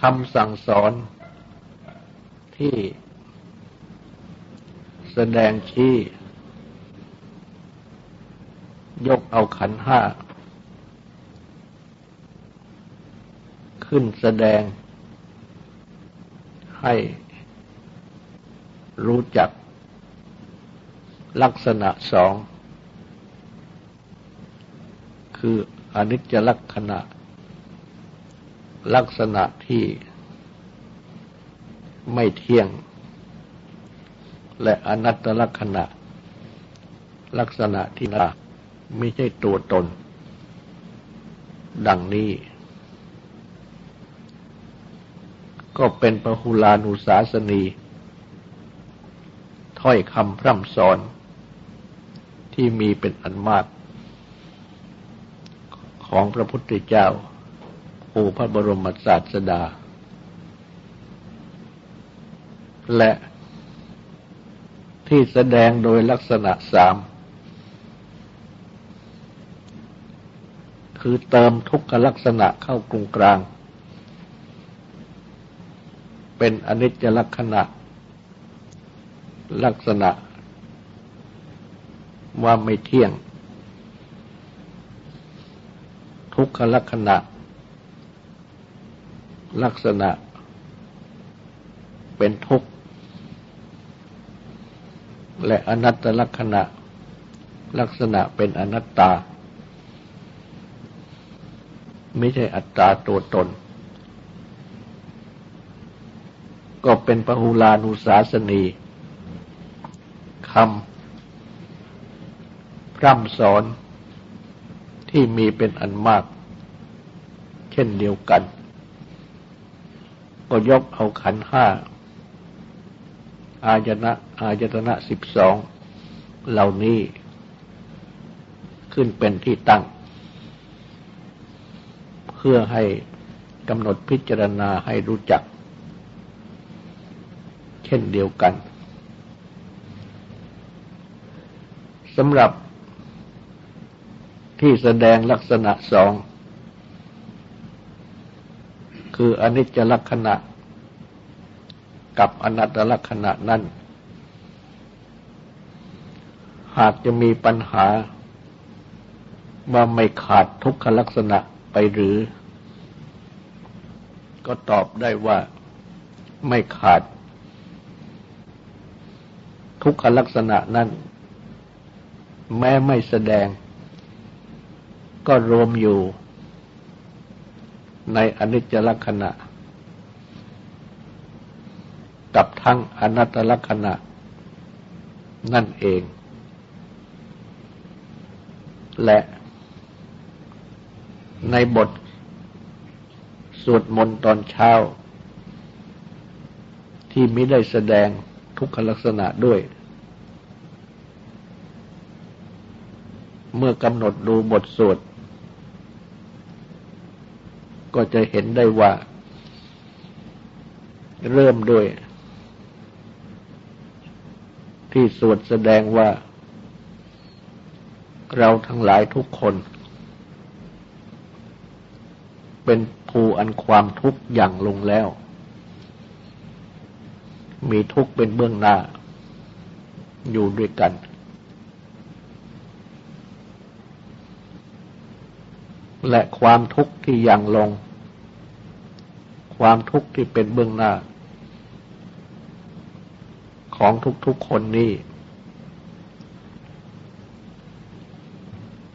คำสั่งสอนที่แสดงชี้ ยกเอาขันห้า ขึ้นแสดงให้รู้จักลักษณะสอง คืออนิจจลักษณะ ลักษณะที่ไม่เที่ยง และอนัตตลักษณะ ลักษณะที่น่าไม่ใช่ตัวตน ดังนี้ ก็เป็นปหุลานุสาสนี ถ้อยคำพร่ำสอน ที่มีเป็นอันมาก ของพระพุทธเจ้าูพระบรมศาสดา และที่แสดงโดยลักษณะสาม คือเติมทุกขลักษณะเข้ากรุงกลาง เป็นอนิจจลักษณะ ลักษณะ ว่าไม่เที่ยง ทุกขลักษณะ ลักษณะเป็นทุกข์ และอนัตตลักษณะ ลักษณะเป็นอนัตตา ไม่ใช่อัตตาตัวตน ก็เป็นปหุลานุสาสนีคำพร่ำสอนที่มีเป็นอันมาก เช่นเดียวกัน ก็ยกเอาขันห้าอายนะอายตนะสิบสองเหล่านี้ ขึ้นเป็นที่ตั้ง เพื่อให้กำหนดพิจารณาให้รู้จัก เช่นเดียวกันสำหรับที่แสดงลักษณะสอง คืออนิจจลักษณะ กับอนัตตลักษณะนั้น หากจะมีปัญหาว่าไม่ขาดทุกขลักษณะไปหรือ ก็ตอบได้ว่าไม่ขาด ทุกขลักษณะนั้น แม้ไม่แสดง ก็รวมอยู่ในอนิจจลักษณะ กับทั้งอนัตตลักษณะ นั่นเอง และในบทสวดมนต์ตอนเช้า ที่มิได้แสดงทุกขลักษณะด้วย เมื่อกำหนดดูบทสวด ก็จะเห็นได้ว่า เริ่มด้วย ที่สวดแสดงว่า เราทั้งหลายทุกคน เป็นภูอันความทุกข์อย่างลงแล้ว มีทุกข์เป็นเบื้องหน้า อยู่ด้วยกัน และความทุกข์ที่ยังลง ความทุกข์ที่เป็นเบื้องหน้า ของทุกๆคนนี้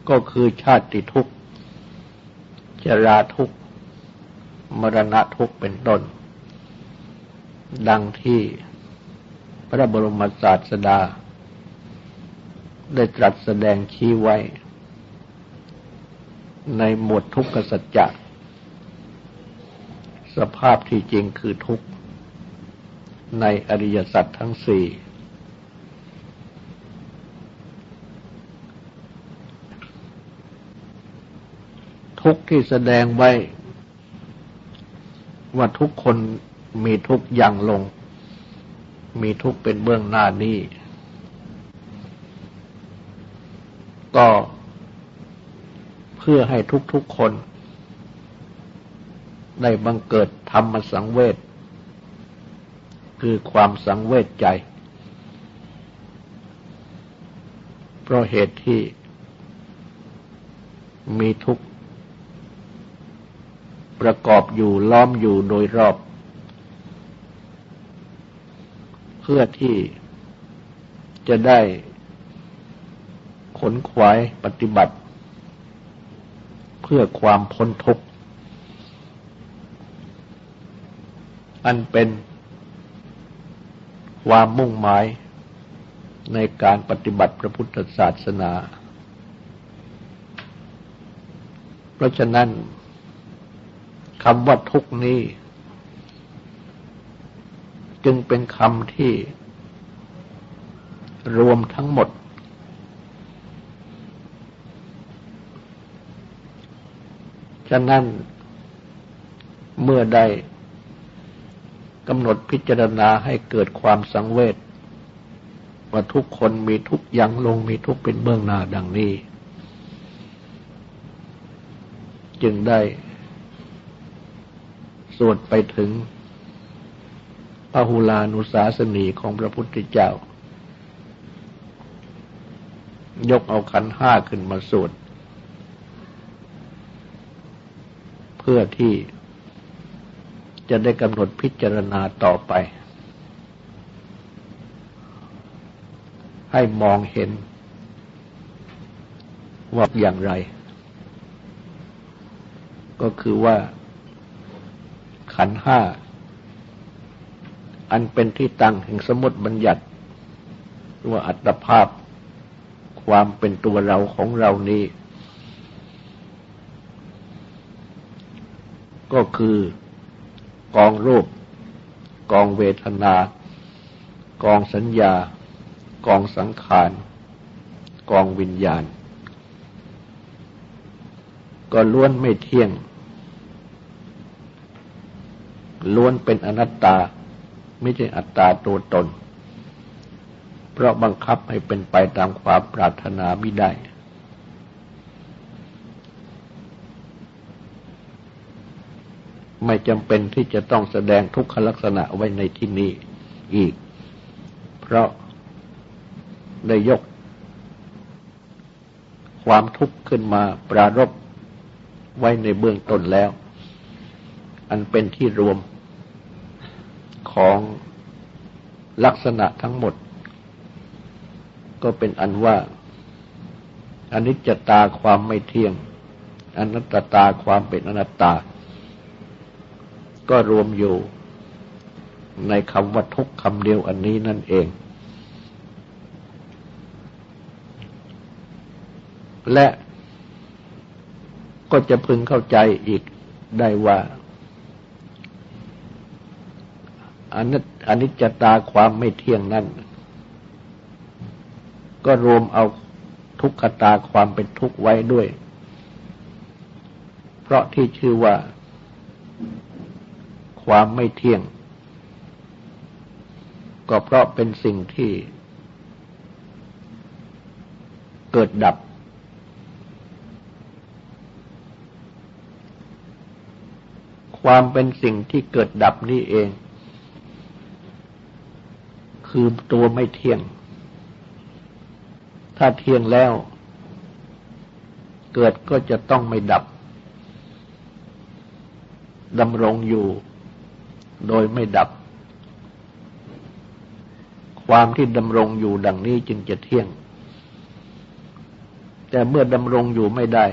ก็คือชาติทุกข์ชราทุกข์มรณะทุกข์เป็นต้น ดังที่พระบรมศาสดา ได้ตรัสแสดงชี้ไว้ ในหมวดทุกขสัจจะสภาพที่จริงคือทุกข์ ในอริยสัจทั้งสี่ทุกที่แสดงไว้ ว่าทุกคนมีทุกอย่างลง มีทุกเป็นเบื้องหน้านี้ ก็เพื่อให้ทุกๆคน ได้บังเกิดธรรมสังเวช คือความสังเวชใจ เพราะเหตุที่มีทุกข์ประกอบอยู่ล้อมอยู่โดยรอบ เพื่อที่จะได้ขนขวายปฏิบัติ เพื่อความพ้นทุกข์อันเป็น ความมุ่งหมายในการปฏิบัติพระพุทธศาสนา เพราะฉะนั้นคำว่าทุกนี้ จึงเป็นคำที่รวมทั้งหมด ฉะนั้นเมื่อใด กำหนดพิจารณาให้เกิดความสังเวชว่าทุกคนมีทุกอย่างลงมีทุกเป็นเบื้องหน้าดังนี้ จึงได้สวดไปถึงพหุลานุสาสนีของพระพุทธเจ้า ยกเอาขันห้าขึ้นมาสวดเพื่อที่ จะได้กำหนดพิจารณาต่อไป ให้มองเห็น ว่าอย่างไร ก็คือว่า ขันห้า อันเป็นที่ตั้งแห่งสมุติบัญญัติว่าอัตภาพ ความเป็นตัวเราของเรานี้ ก็คือ กองรูป กองเวทนา กองสัญญา กองสังขาร กองวิญญาณ ก็ล้วนไม่เที่ยง ล้วนเป็นอนัตตา ไม่ใช่อัตตาตัวตน เพราะบังคับให้เป็นไปตามความปรารถนาไม่ได้ ไม่จำเป็นที่จะต้องแสดงทุกขลักษณะไว้ในที่นี้อีก เพราะได้ยกความทุกข์ขึ้นมาปรารบไว้ในเบื้องต้นแล้ว อันเป็นที่รวมของลักษณะทั้งหมด ก็เป็นอันว่าอนิจจตาความไม่เที่ยงอนัตตาความเป็นอนัตตา ก็รวมอยู่ในคำว่าทุกคำเดียวอันนี้นั่นเอง และก็จะพึงเข้าใจอีกได้ว่าอนิจจตาความไม่เที่ยงนั่น ก็รวมเอาทุกขตาความเป็นทุกข์ไว้ด้วย เพราะที่ชื่อว่า ความไม่เที่ยง ก็เพราะเป็นสิ่งที่เกิดดับ ความเป็นสิ่งที่เกิดดับนี่เอง คือตัวไม่เที่ยง ถ้าเที่ยงแล้ว เกิดก็จะต้องไม่ดับดำรงอยู่ โดยไม่ดับ ความที่ดำรงอยู่ดังนี้จึงจะเที่ยง แต่เมื่อดำรงอยู่ไม่ได้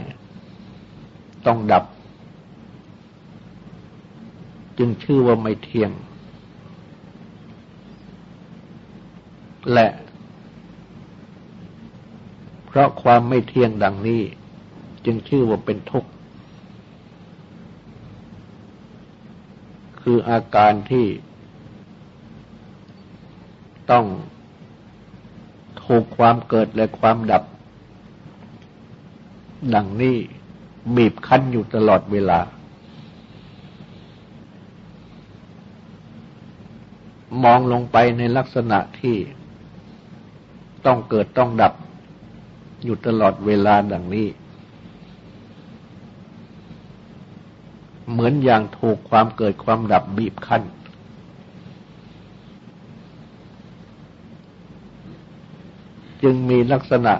ต้องดับ จึงชื่อว่าไม่เที่ยง และเพราะความไม่เที่ยงดังนี้ จึงชื่อว่าเป็นทุกข์ คืออาการที่ต้องถูกความเกิดและความดับ ดังนี้บีบคั้นอยู่ตลอดเวลา มองลงไปในลักษณะที่ต้องเกิดต้องดับ อยู่ตลอดเวลาดังนี้ เหมือนอย่างถูกความเกิดความดับบีบคั้น จึงมีลักษณะ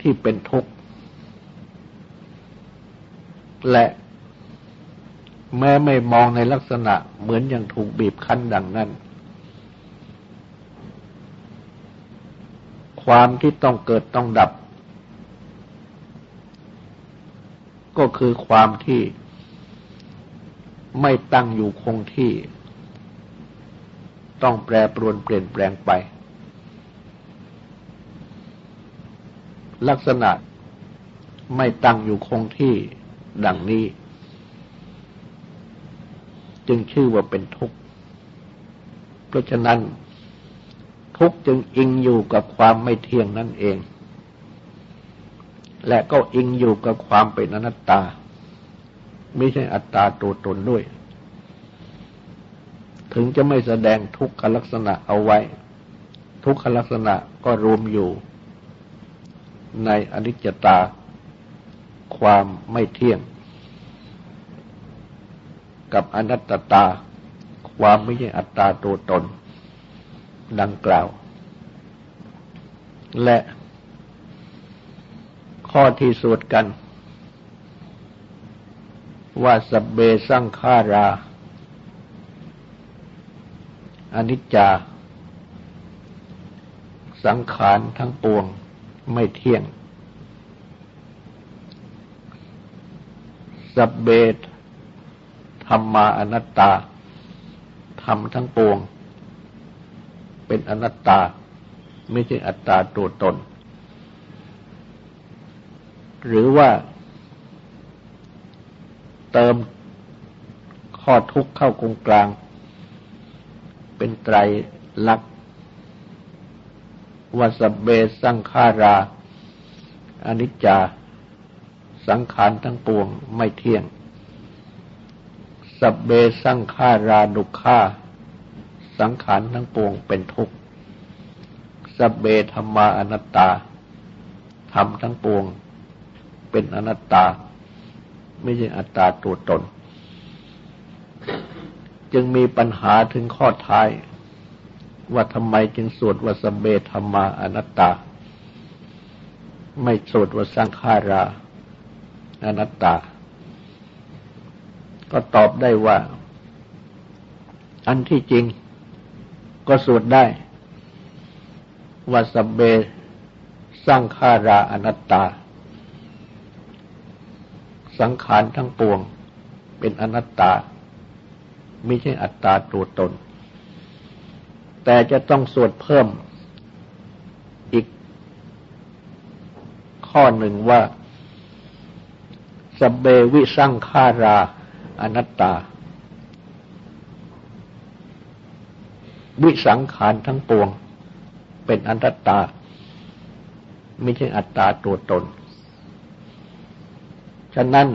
ที่เป็นทุกข์ และแม้ไม่มองในลักษณะเหมือนอย่างถูกบีบคั้นดังนั้น ความที่ต้องเกิดต้องดับ ก็คือความที่ไม่ตั้งอยู่คงที่ ต้องแปรปรวนเปลี่ยนแปลงไป ลักษณะไม่ตั้งอยู่คงที่ดังนี้ จึงชื่อว่าเป็นทุกข์ เพราะฉะนั้น ทุกข์จึงอิงอยู่กับความไม่เที่ยงนั่นเอง และก็อิงอยู่กับความเป็นอนัตตา ไม่ใช่อัตตาตัวตนด้วย ถึงจะไม่แสดงทุกขลักษณะเอาไว้ ทุกขลักษณะก็รวมอยู่ ในอนิจจตา ความไม่เที่ยง กับอนัตตา ความไม่ใช่อัตตาตัวตน ดังกล่าว และ ข้อที่สวดกัน ว่าสเบสังขาราอนิจจา สังขารทั้งปวงไม่เที่ยงสเบธรรมาอนัตตาธรรมทั้งปวง เป็นอนัตตา ไม่ใช่อัตตาตัวตน หรือว่าเติมข้อทุกข์เข้ากงกลาง เป็นไตรลักษณ์วสเบสังขาราอนิจจา สังขารทั้งปวงไม่เที่ยง สับเบสังขาราดุขาสังขารทั้งปวงเป็นทุกข์สับเบธรรมาอนัตตาธรรมทั้งปวง เป็นอนัตตา ไม่ใช่อัตตาตัวตน จึงมีปัญหาถึงข้อท้าย ว่าทำไมจึงสวดว่าสเบธรรมาอนัตตา ไม่สวดว่าสังขาราอนัตตา ก็ตอบได้ว่า อันที่จริงก็สวดได้ ว่าสเบสร้างขาราอนัตตา สังขารทั้งปวง เป็นอนัตตา ไม่ใช่อัตตาตัวตน แต่จะต้องสวดเพิ่มอีกข้อหนึ่งว่าสเบวิสังขาราอนัตตา วิสังขารทั้งปวง เป็นอนัตตา ไม่ใช่อัตตาตัวตนะนั้น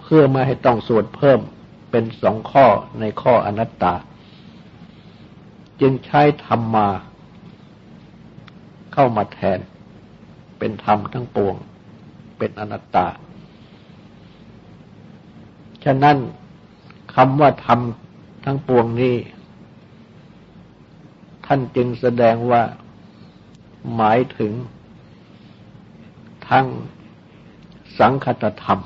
เพื่อไม่ให้ต้องสวดเพิ่มเป็นสองข้อในข้ออนัตตา จึงใช้ธรรมมาเข้ามาแทน เป็นธรรมทั้งปวง เป็นอนัตตา ฉะนั้นคำว่าธรรมทั้งปวงนี้ ท่านจึงแสดงว่าหมายถึงทั้ง สังคตธรรม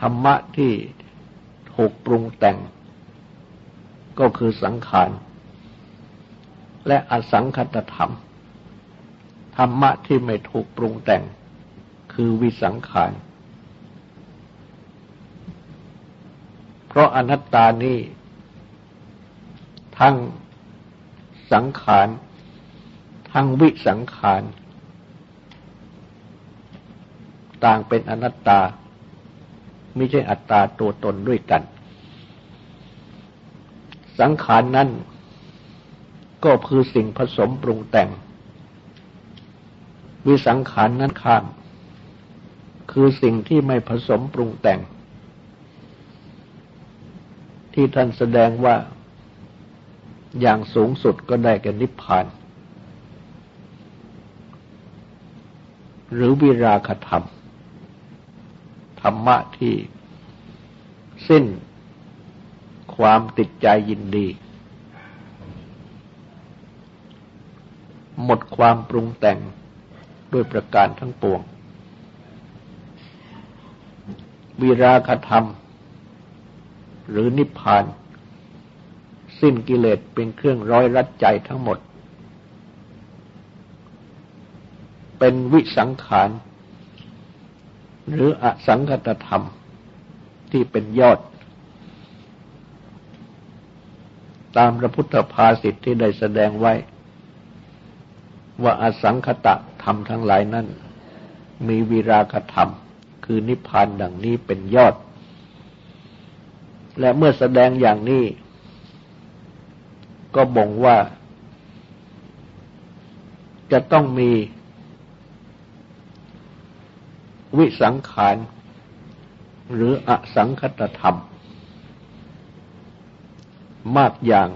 ธรรมะที่ถูกปรุงแต่ง ก็คือสังขาร และอสังคตธรรม ธรรมะที่ไม่ถูกปรุงแต่ง คือวิสังขาร เพราะอนัตตานี้ทั้งสังขาร ทั้งวิสังขาร ต่างเป็นอนัตตา ไม่ใช่อัตตาตัวตนด้วยกัน สังขารนั้นก็คือสิ่งผสมปรุงแต่ง วิสังขารนั้นข้าม คือสิ่งที่ไม่ผสมปรุงแต่ง ที่ท่านแสดงว่าอย่างสูงสุดก็ได้แก่นิพพาน หรือวิราคธรรม ธรรมะที่สิ้นความติดใจยินดี หมดความปรุงแต่งด้วยประการทั้งปวง วิราคธรรม หรือนิพพาน สิ้นกิเลสเป็นเครื่องร้อยรัดใจทั้งหมด เป็นวิสังขาร หรืออสังคตธรรมที่เป็นยอด ตามพระพุทธภาษิตที่ได้แสดงไว้ ว่าอสังคตะธรรมทั้งหลายนั้น มีวิราคธรรม คือนิพพานดังนี้เป็นยอด และเมื่อแสดงอย่างนี้ ก็บ่งว่า จะต้องมี วิสังขาร หรืออสังคตธรรม มากอย่าง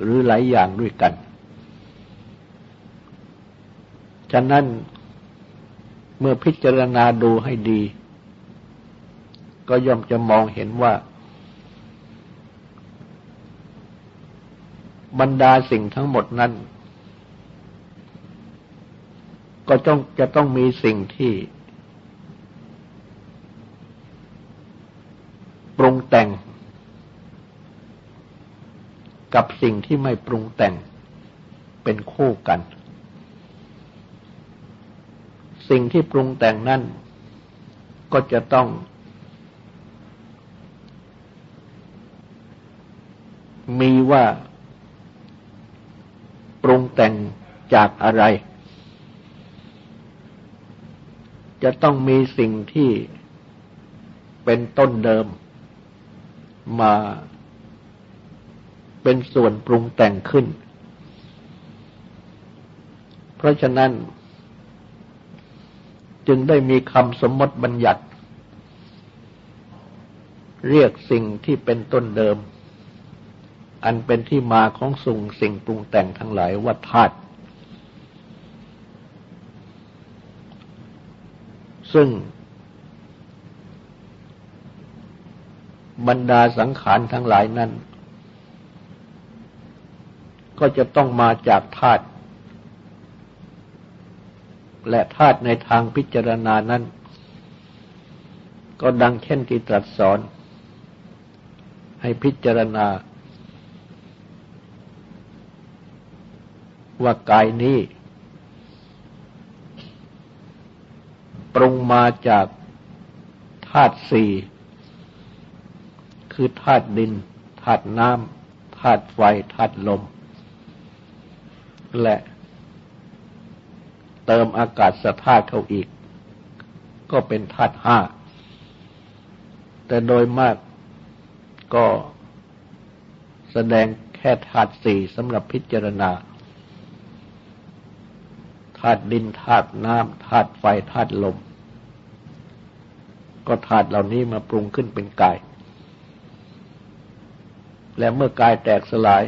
หรือหลายอย่างด้วยกัน ฉะนั้นเมื่อพิจารณาดูให้ดี ก็ย่อมจะมองเห็นว่า บรรดาสิ่งทั้งหมดนั้น ก็ต้องจะต้องมีสิ่งที่ปรุงแต่ง กับสิ่งที่ไม่ปรุงแต่งเป็นคู่กัน สิ่งที่ปรุงแต่งนั่นก็จะต้อง มีว่าปรุงแต่งจากอะไร จะต้องมีสิ่งที่เป็นต้นเดิม มาเป็นส่วนปรุงแต่งขึ้น เพราะฉะนั้น จึงได้มีคำสมมติบัญญัติ เรียกสิ่งที่เป็นต้นเดิม อันเป็นที่มาของสุ่งสิ่งปรุงแต่งทั้งหลายว่าธาตุ ซึ่ง บรรดาสังขารทั้งหลายนั้น ก็จะต้องมาจากธาตุและธาตุในทางพิจารณานั้น ก็ดังเช่นที่ตรัสสอน ให้พิจารณา ว่ากายนี้ ปรุงมาจากธาตุสี่คือธาตุดินธาตุน้ำธาตุไฟธาตุลม และเติมอากาศสธาตุเข้าอีก ก็เป็นธาตุห้า แต่โดยมากก็แสดงแค่ธาตุสี่สำหรับพิจารณา ธาตุดินธาตุน้ำธาตุไฟธาตุลม ก็ธาตุเหล่านี้มาปรุงขึ้นเป็นกาย และเมื่อกายแตกสลาย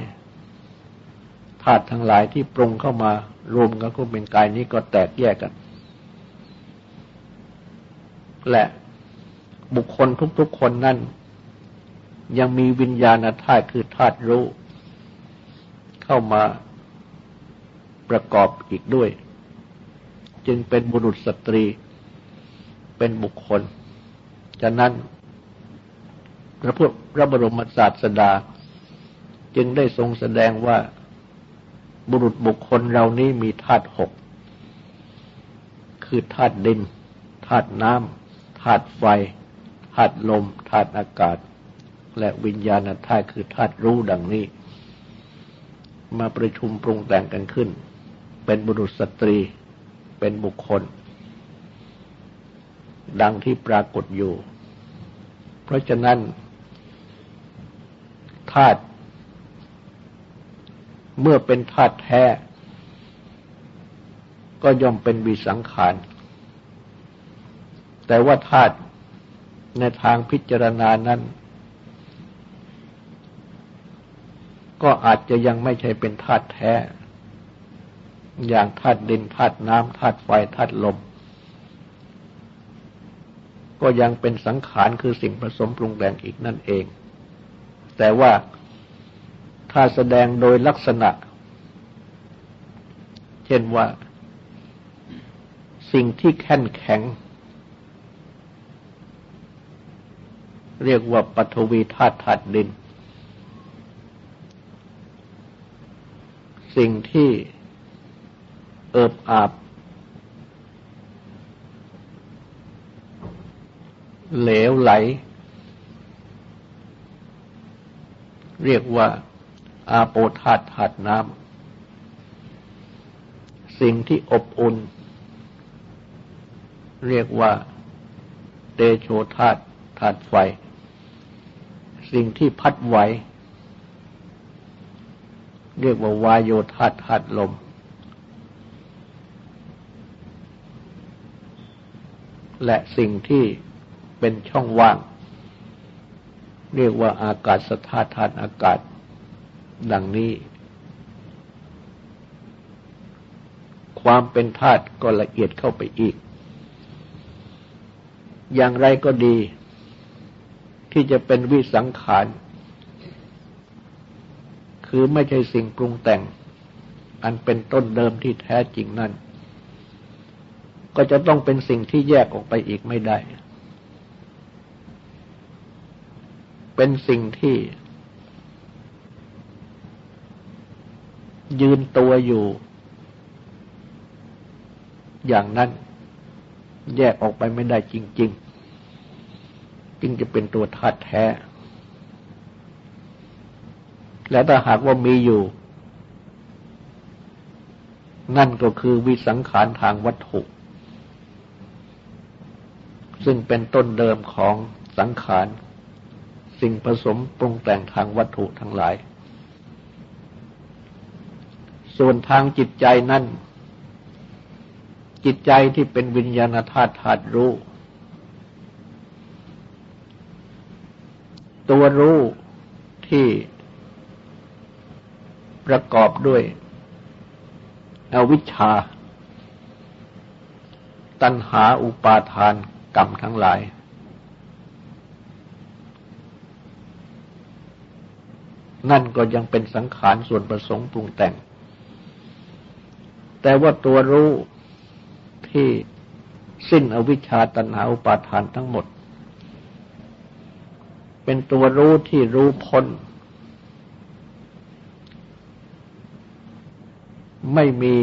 ธาตุทั้งหลายที่ปรุงเข้ามารวมกันก็เป็นกายนี้ก็แตกแยกกัน และบุคคลทุกๆคนนั้นยังมีวิญญาณธาตุคือธาตุรู้ เข้ามาประกอบอีกด้วย จึงเป็นบุรุษสตรี เป็นบุคคล ฉะนั้น พระพุทธพระบรมศาสดา จึงได้ทรงแสดงว่าบุรุษบุคคลเรานี้มีธาตุหก คือธาตุดินธาตุน้ำธาตุไฟธาตุลมธาตุอากาศ และวิญญาณธาตุคือธาตุรู้ดังนี้ มาประชุมปรุงแต่งกันขึ้น เป็นบุรุษสตรี เป็นบุคคล ดังที่ปรากฏอยู่ เพราะฉะนั้นธาตุเมื่อเป็นธาตุแท้ ก็ย่อมเป็นวิสังขาร แต่ว่าธาตุในทางพิจารณานั้น ก็อาจจะยังไม่ใช่เป็นธาตุแท้ อย่างธาตุดินธาตุน้ำธาตุไฟธาตุลม ก็ยังเป็นสังขารคือสิ่งผสมปรุงแต่งอีกนั่นเอง แต่ว่าถ้าแสดงโดยลักษณะ เช่นว่า สิ่งที่แข็งแข็ง เรียกว่าปฐวีธาตุธาตุดิน สิ่งที่ เอิบอาบ เหลวไหล เรียกว่า อาโปธาตุธาตุน้ำสิ่งที่อบอุ่น เรียกว่า เตโชธาตุธาตุไฟ สิ่งที่พัดไหว เรียกว่าวายโยธาตุธาตุลม และสิ่งที่เป็นช่องว่าง เรียกว่าอากาศสธาตุธาตุอากาศ ดังนี้ ความเป็นธาตุก็ละเอียดเข้าไปอีก อย่างไรก็ดี ที่จะเป็นวิสังขาร คือไม่ใช่สิ่งปรุงแต่ง อันเป็นต้นเดิมที่แท้จริงนั่น ก็จะต้องเป็นสิ่งที่แยกออกไปอีกไม่ได้ เป็นสิ่งที่ ยืนตัวอยู่ อย่างนั้น แยกออกไปไม่ได้จริง ๆ จึงจะเป็นตัวธาตุแท้ และถ้าหากว่ามีอยู่นั่นก็คือวิสังขารทางวัตถุ ซึ่งเป็นต้นเดิมของสังขาร สิ่งผสมปรุงแต่งทางวัตถุทั้งหลาย ส่วนทางจิตใจนั้นจิตใจที่เป็นวิญญาณธาตุธาตุรู้ ตัวรู้ที่ประกอบด้วยอวิชชา ตัณหาอุปาทาน กรรมทั้งหลาย นั่นก็ยังเป็นสังขารส่วนประสงค์ปรุงแต่ง แต่ว่าตัวรู้ที่สิ้นอวิชชาตัณหาอุปาทานทั้งหมด เป็นตัวรู้ที่รู้พ้น ไม่มี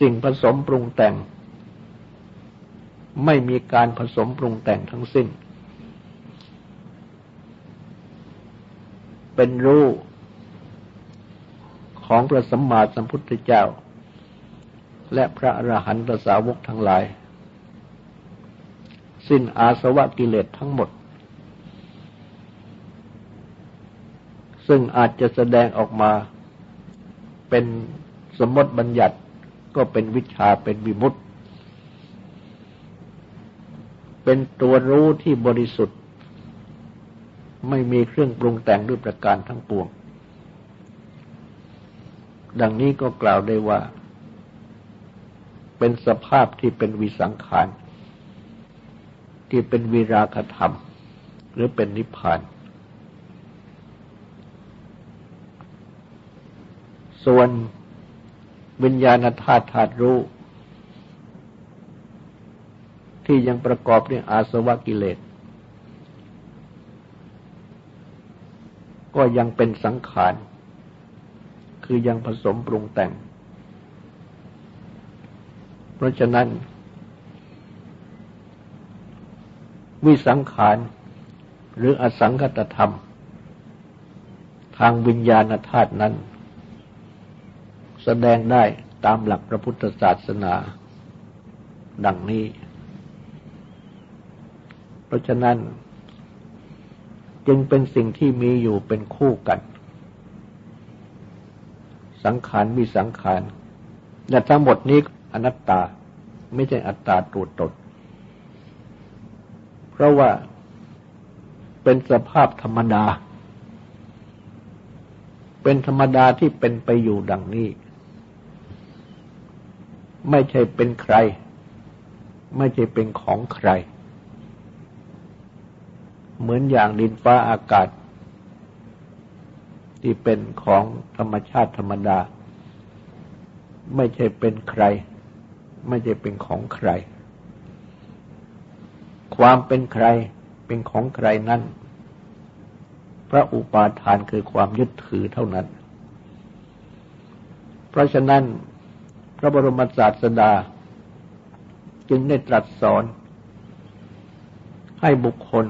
สิ่งผสมปรุงแต่ง ไม่มีการผสมปรุงแต่งทั้งสิ้น เป็นรู้ของพระสัมมาสัมพุทธเจ้า และพระอรหันตสาวกทั้งหลาย สิ้นอาสวะกิเลสทั้งหมด ซึ่งอาจจะแสดงออกมาเป็นสมมติบัญญัติก็เป็นวิชาเป็นวิมุตติ เป็นตัวรู้ที่บริสุทธิ์ ไม่มีเครื่องปรุงแต่งด้วยประการทั้งปวง ดังนี้ก็กล่าวได้ว่า เป็นสภาพที่เป็นวิสังขาร ที่เป็นวิราคธรรม หรือเป็นนิพพาน ส่วนวิญญาณธาตุธาตุรู้ ที่ยังประกอบด้วยอาสวะกิเลส ก็ยังเป็นสังขาร คือยังผสมปรุงแต่ง เพราะฉะนั้น วิสังขารหรืออสังคตธรรม ทางวิญญาณธาตุนั้น แสดงได้ตามหลักพระพุทธศาสนา ดังนี้ ราะฉะนั้น จึงเป็นสิ่งที่มีอยู่เป็นคู่กัน สังขารมีสังขารแต่ทั้งหมดนี้อนัตตาไม่ใช่อัตตาตัวตนเพราะว่าเป็นสภาพธรรมดา เป็นธรรมดาที่เป็นไปอยู่ดังนี้ ไม่ใช่เป็นใคร ไม่ใช่เป็นของใคร เหมือนอย่างดินฟ้าอากาศ ที่เป็นของธรรมชาติธรรมดา ไม่ใช่เป็นใคร ไม่ใช่เป็นของใคร ความเป็นใครเป็นของใครนั้นพระอุปาทานคือความยึดถือเท่านั้น เพราะฉะนั้น พระบรมศาสดา จึงได้ตรัสสอน ให้บุคคล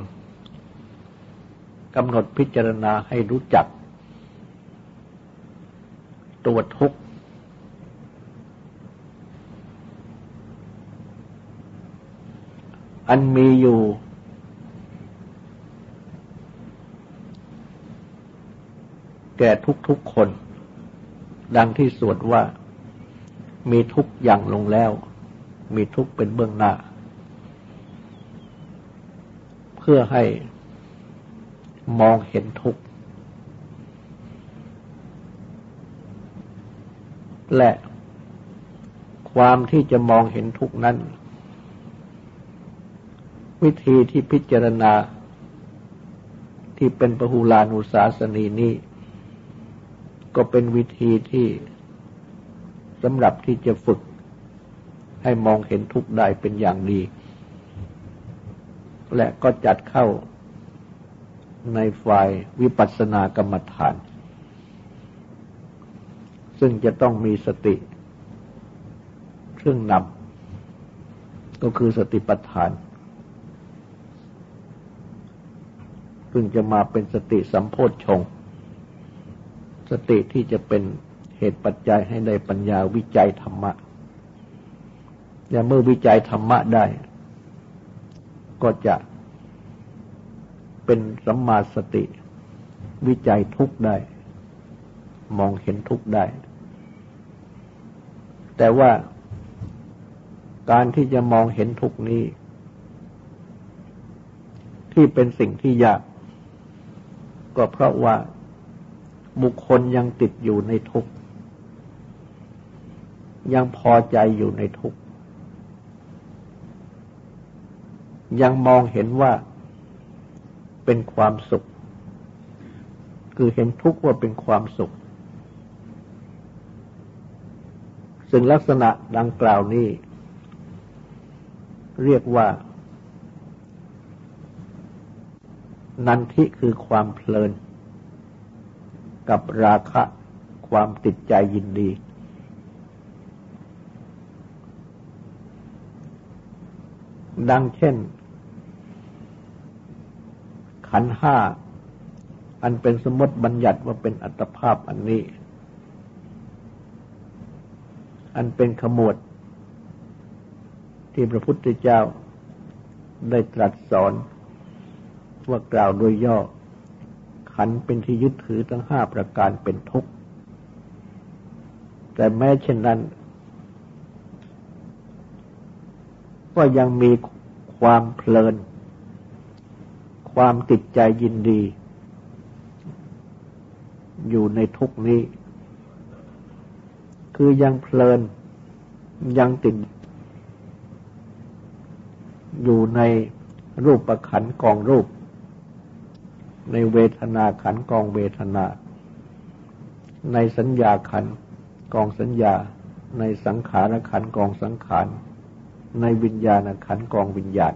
กำหนดพิจารณาให้รู้จัก ตัวทุกข์ อันมีอยู่ แก่ทุกๆคน ดังที่สวดว่ามีทุกอย่างลงแล้ว มีทุกเป็นเบื้องหน้า เพื่อให้ มองเห็นทุกข์ และความที่จะมองเห็นทุกข์นั้น วิธีที่พิจารณาที่เป็นปหุลานุสาสนีนี้ ก็เป็นวิธีที่สำหรับที่จะฝึกให้มองเห็นทุกข์ได้เป็นอย่างดี และก็จัดเข้า ในฝ่ายวิปัสสนากรรมฐาน ซึ่งจะต้องมีสติเครื่องนำก็คือสติปัฏฐาน ซึ่งจะมาเป็นสติสัมโพธชง สติที่จะเป็นเหตุปัจจัยให้ได้ปัญญาวิจัยธรรมะอย่าเมื่อวิจัยธรรมะได้ ก็จะ เป็นสัมมาสติ วิจัยทุกได้ มองเห็นทุกได้ แต่ว่าการที่จะมองเห็นทุกนี้ ที่เป็นสิ่งที่ยาก ก็เพราะว่าบุคคลยังติดอยู่ในทุกยังพอใจอยู่ในทุกยังมองเห็นว่า เป็นความสุข คือเห็นทุกข์ว่าเป็นความสุข ซึ่งลักษณะดังกล่าวนี้ เรียกว่า นันทิคือความเพลิน กับราคะความติดใจยินดีดังเช่น ขันห้า อันเป็นสมมติบัญญัติว่าเป็นอัตภาพอันนี้ อันเป็นขมวด ที่พระพุทธเจ้าได้ตรัสสอนว่ากล่าวโดยย่อ ขันเป็นที่ยึดถือทั้งห้าประการเป็นทุกข์ แต่แม้เช่นนั้น ก็ยังมีความเพลิน ความติดใจยินดี อยู่ในทุกนี้ คือยังเพลินยังติด อยู่ในรูปประขันกองรูป ในเวทนาขันกองเวทนา ในสัญญาขันกองสัญญา ในสังขารขันกองสังขาร ในวิญญาณขันกองวิญญาณ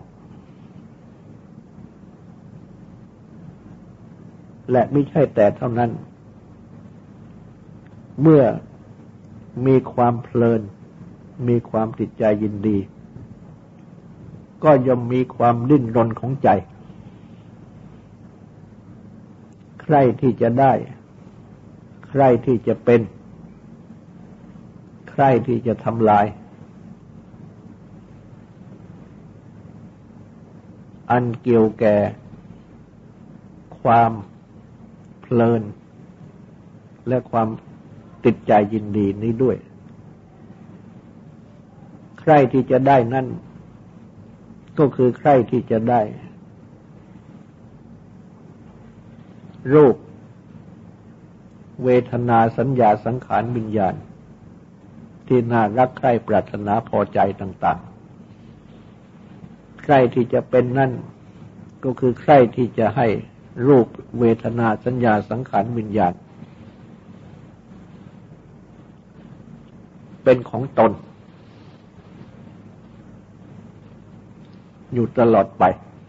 และไม่ใช่แต่เท่านั้น เมื่อมีความเพลิน มีความติดใจยินดี ก็ย่อมมีความดิ้นรนของใจ ใครที่จะได้ ใครที่จะเป็น ใครที่จะทำลาย อันเกี่ยวแก่ความ ลิน และความติดใจยินดีนี้ด้วย ใครที่จะได้นั่น ก็คือใครที่จะได้ รูป เวทนาสัญญาสังขารวิญญาณ ที่น่ารักใคร่ปรารถนาพอใจต่าง ๆ ใครที่จะเป็นนั่น ก็คือใครที่จะให้ รูปเวทนาสัญญาสังขารวิญญาณ เป็นของตน อยู่ตลอดไป